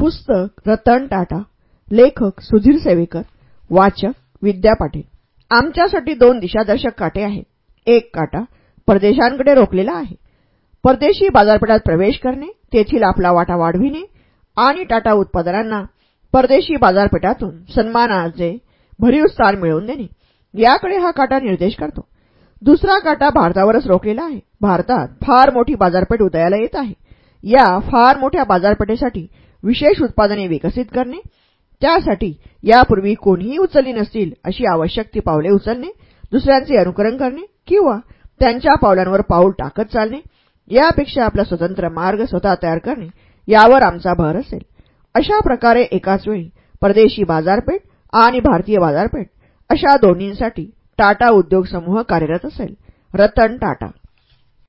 पुस्तक रतन टाटा लेखक सुधीर सेवेकर वाचक विद्या पाटील. आमच्यासाठी दोन दिशादर्शक काटे आहेत. एक काटा परदेशांकडे रोखलेला आहे. परदेशी बाजारपेठात प्रवेश करणे तेथील आपला वाटा वाढविणे आणि टाटा उत्पादनांना परदेशी बाजारपेठातून सन्मानाचे भरीव स्थान मिळवून देणे. याकडे हा काटा निर्देश करतो. दुसरा काटा भारतावरच रोखलेला आहे. भारतात फार मोठी बाजारपेठ उदयाला येत आहे. या फार मोठ्या बाजारपेठेसाठी विशेष उत्पादने विकसित करणे त्यासाठी यापूर्वी कोणीही उचलली नसतील अशी आवश्यक ती पावले उचलणे दुसऱ्यांचे अनुकरण करणे किंवा त्यांच्या पावलांवर पाऊल टाकत चालणे यापेक्षा आपला स्वतंत्र मार्ग स्वतः तयार करणे यावर आमचा भर असेल. अशा प्रकारे एकाच वेळी परदेशी बाजारपेठ आणि भारतीय बाजारपेठ अशा दोन्हींसाठी टाटा उद्योग समूह कार्यरत असेल. रतन टाटा.